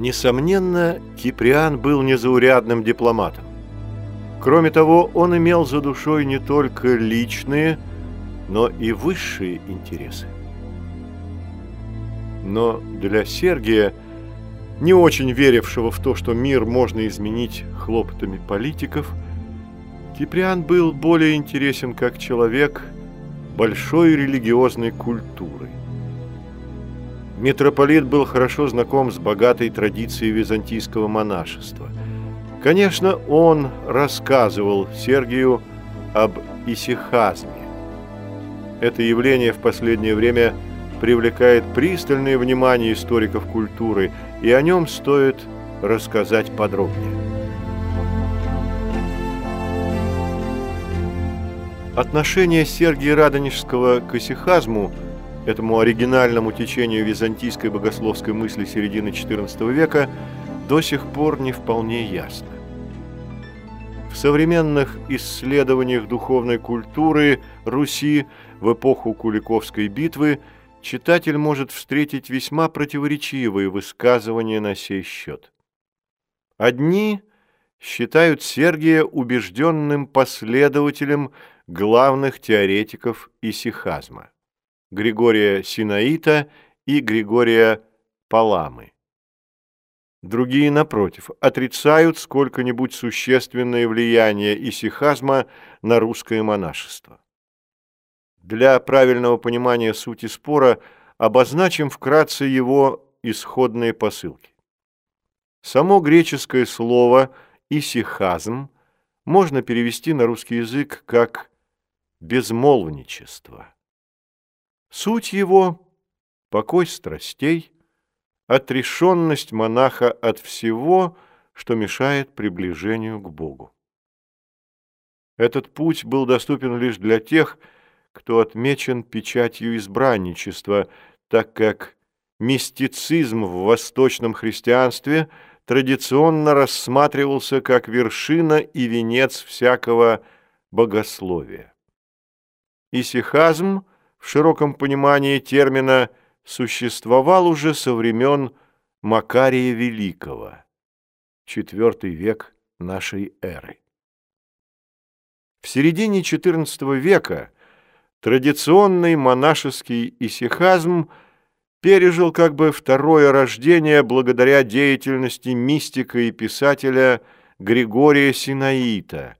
Несомненно, Киприан был незаурядным дипломатом. Кроме того, он имел за душой не только личные, но и высшие интересы. Но для Сергия, не очень верившего в то, что мир можно изменить хлопотами политиков, Киприан был более интересен как человек большой религиозной культуры. Митрополит был хорошо знаком с богатой традицией византийского монашества. Конечно, он рассказывал Сергию об исихазме. Это явление в последнее время привлекает пристальное внимание историков культуры, и о нем стоит рассказать подробнее. Отношение Сергия Радонежского к исихазму – этому оригинальному течению византийской богословской мысли середины XIV века до сих пор не вполне ясно. В современных исследованиях духовной культуры Руси в эпоху Куликовской битвы читатель может встретить весьма противоречивые высказывания на сей счет. Одни считают Сергия убежденным последователем главных теоретиков исихазма. Григория Синаита и Григория Паламы. Другие, напротив, отрицают сколько-нибудь существенное влияние исихазма на русское монашество. Для правильного понимания сути спора обозначим вкратце его исходные посылки. Само греческое слово «исихазм» можно перевести на русский язык как «безмолвничество». Суть его – покой страстей, отрешенность монаха от всего, что мешает приближению к Богу. Этот путь был доступен лишь для тех, кто отмечен печатью избранничества, так как мистицизм в восточном христианстве традиционно рассматривался как вершина и венец всякого богословия. Исихазм – в широком понимании термина существовал уже со времен Макария Великого, IV век нашей эры. В середине XIV века традиционный монашеский исихазм пережил как бы второе рождение благодаря деятельности мистика и писателя Григория Синаита –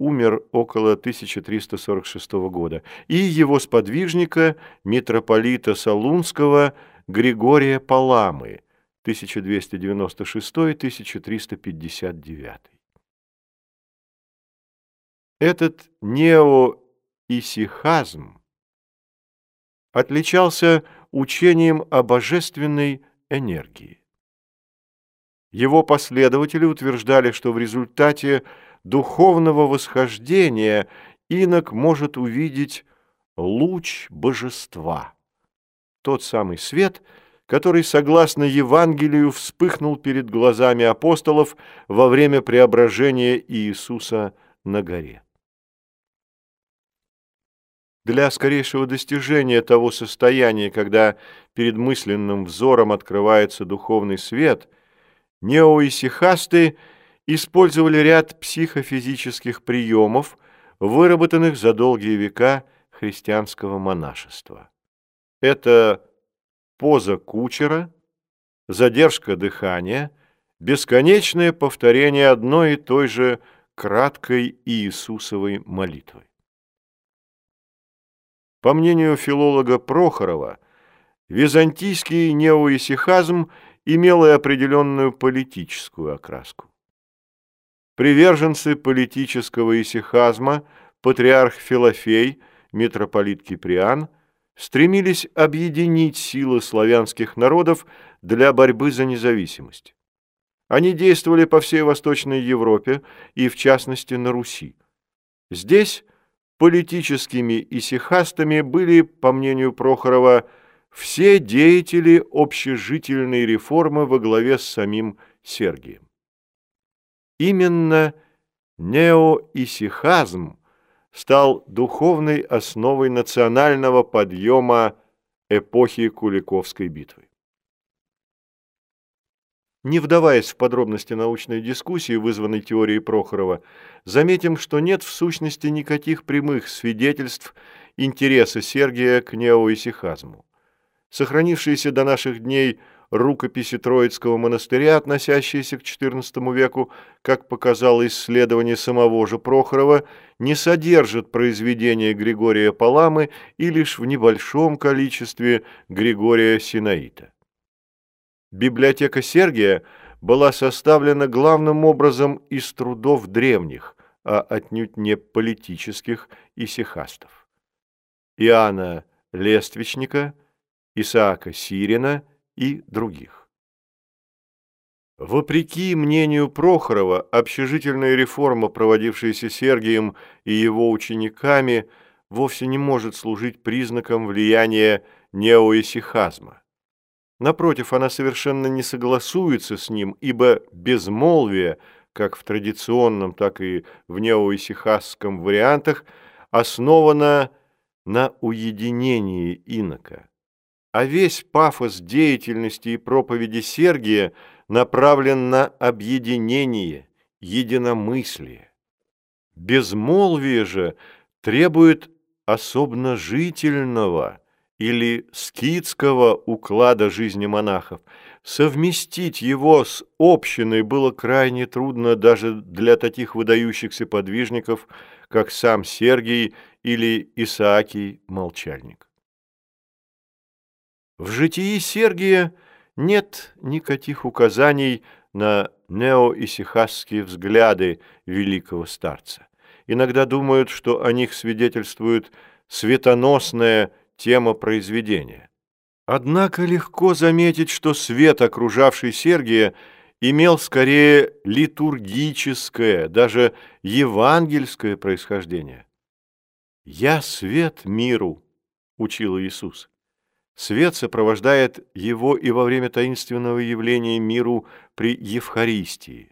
умер около 1346 года, и его сподвижника, митрополита Солунского Григория Паламы, 1296-1359. Этот неоисихазм отличался учением о божественной энергии. Его последователи утверждали, что в результате духовного восхождения инок может увидеть луч божества. Тот самый свет, который, согласно Евангелию, вспыхнул перед глазами апостолов во время преображения Иисуса на горе. Для скорейшего достижения того состояния, когда перед мысленным взором открывается духовный свет, неоисихасты – использовали ряд психофизических приемов, выработанных за долгие века христианского монашества. Это поза кучера, задержка дыхания, бесконечное повторение одной и той же краткой Иисусовой молитвы. По мнению филолога Прохорова, византийский неоисихазм имел и определенную политическую окраску. Приверженцы политического исихазма, патриарх Филофей, митрополит Киприан, стремились объединить силы славянских народов для борьбы за независимость. Они действовали по всей Восточной Европе и, в частности, на Руси. Здесь политическими исихастами были, по мнению Прохорова, все деятели общежительной реформы во главе с самим Сергием. Именно неоисихазм стал духовной основой национального подъема эпохи Куликовской битвы. Не вдаваясь в подробности научной дискуссии, вызванной теорией Прохорова, заметим, что нет в сущности никаких прямых свидетельств интереса Сергия к неоисихазму. Сохранившиеся до наших дней рукописи Троицкого монастыря, относящиеся к XIV веку, как показало исследование самого же Прохорова, не содержат произведения Григория Паламы и лишь в небольшом количестве Григория Синаита. Библиотека Сергия была составлена главным образом из трудов древних, а отнюдь не политических исихастов. Иоанна Лествичника, Исаака Сирина и других. Вопреки мнению Прохорова, общежительная реформа, проводившаяся Сергием и его учениками, вовсе не может служить признаком влияния неоисихазма. Напротив, она совершенно не согласуется с ним, ибо безмолвие, как в традиционном, так и в неоисихасском вариантах, основано на уединении инока. А весь пафос деятельности и проповеди Сергия направлен на объединение, единомыслие. Безмолвие же требует особенно жительного – или скитского уклада жизни монахов. Совместить его с общиной было крайне трудно даже для таких выдающихся подвижников, как сам Сергий или Исаакий Молчальник. В житии Сергия нет никаких указаний на неоисихасские взгляды великого старца. Иногда думают, что о них свидетельствует светоносное тема произведения. Однако легко заметить, что свет, окружавший Сергия, имел скорее литургическое, даже евангельское происхождение. «Я свет миру», — учил Иисус. Свет сопровождает его и во время таинственного явления миру при Евхаристии.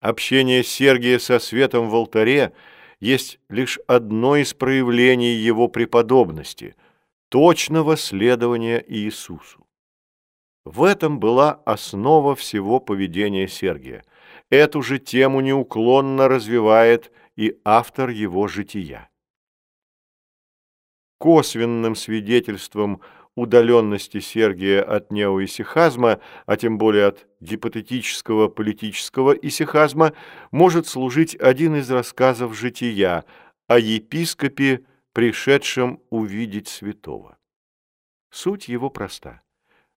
Общение Сергия со светом в алтаре есть лишь одно из проявлений его преподобности — точного следования Иисусу. В этом была основа всего поведения Сергия. Эту же тему неуклонно развивает и автор его жития. Косвенным свидетельством удаленности Сергия от неоисихазма, а тем более от гипотетического политического исихазма, может служить один из рассказов жития о епископе пришедшим увидеть святого. Суть его проста.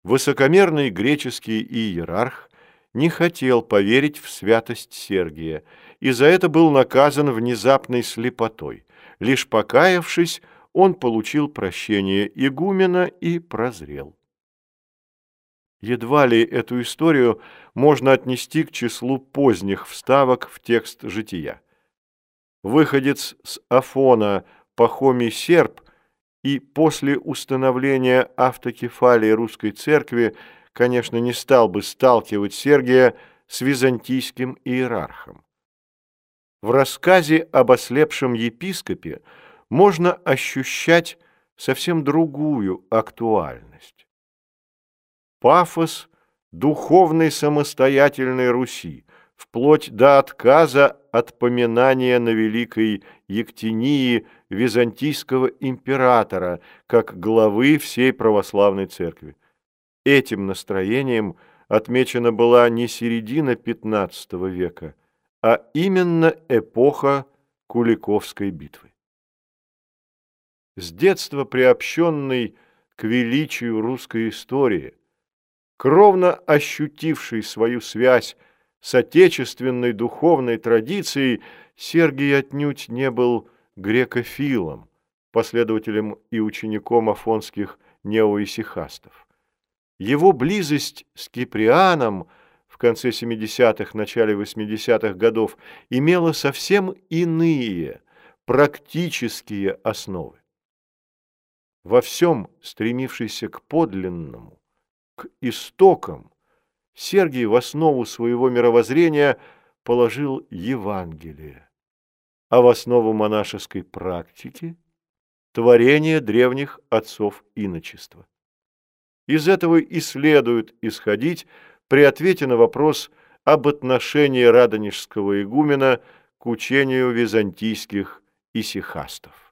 Высокомерный греческий иерарх не хотел поверить в святость Сергия, и за это был наказан внезапной слепотой. Лишь покаявшись, он получил прощение игумена и прозрел. Едва ли эту историю можно отнести к числу поздних вставок в текст жития. Выходец с Афона Пахомий Серб и после установления автокефалии русской церкви, конечно, не стал бы сталкивать Сергия с византийским иерархом. В рассказе об ослепшем епископе можно ощущать совсем другую актуальность. Пафос духовной самостоятельной Руси, вплоть до отказа от поминания на Великой Ектинии византийского императора как главы всей православной церкви. Этим настроением отмечена была не середина XV века, а именно эпоха Куликовской битвы. С детства приобщенный к величию русской истории, кровно ощутивший свою связь с отечественной духовной традицией, Сергий отнюдь не был грекофилом, последователем и учеником афонских неоисихастов. Его близость с Киприаном в конце 70-х, начале 80-х годов имела совсем иные практические основы. Во всем стремившийся к подлинному, к истокам, Сергий в основу своего мировоззрения положил Евангелие а в основу монашеской практики – творение древних отцов иночества. Из этого и следует исходить при ответе на вопрос об отношении радонежского игумена к учению византийских исихастов.